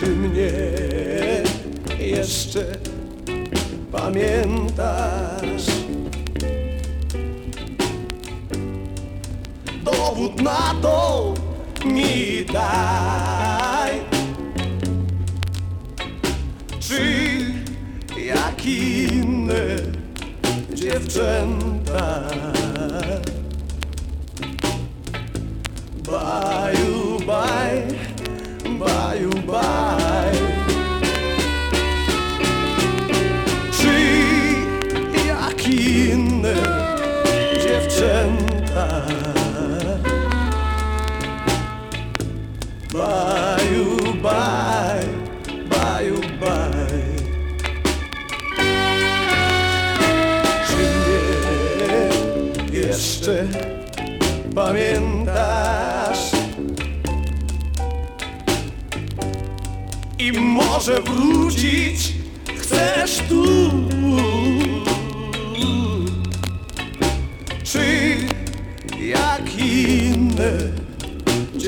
Czy mnie jeszcze pamiętasz? Dowód na to mi daj Czy jak inne dziewczęta dziewczęta. Baju, baj, baju, baj. Czy mnie jeszcze pamiętasz? I może wrócić chcesz tu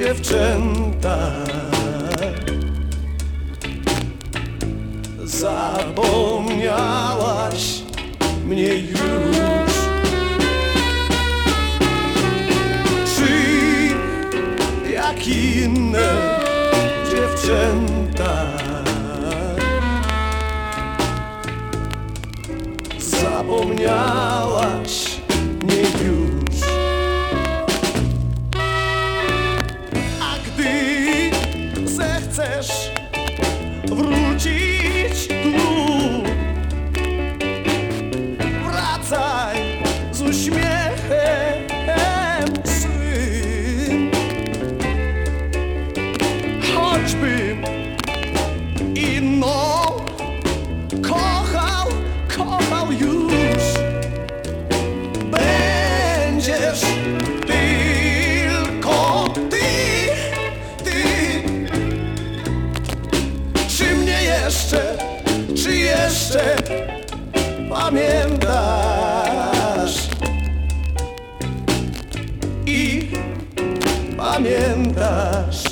dziewczęta. Zapomniałaś mnie już. Czy jak inne dziewczęta Zapomniałaś zechcesz wrócić jeszcze pamiętasz. I pamiętasz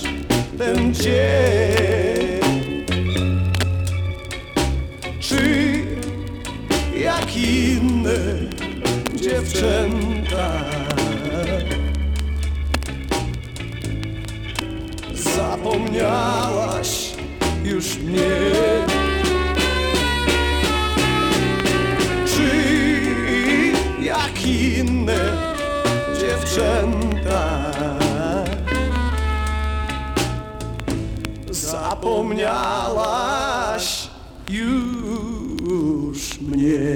ten dzień. Czy jak inne dziewczęta Zapomniałaś już mnie Zapomniałaś już mnie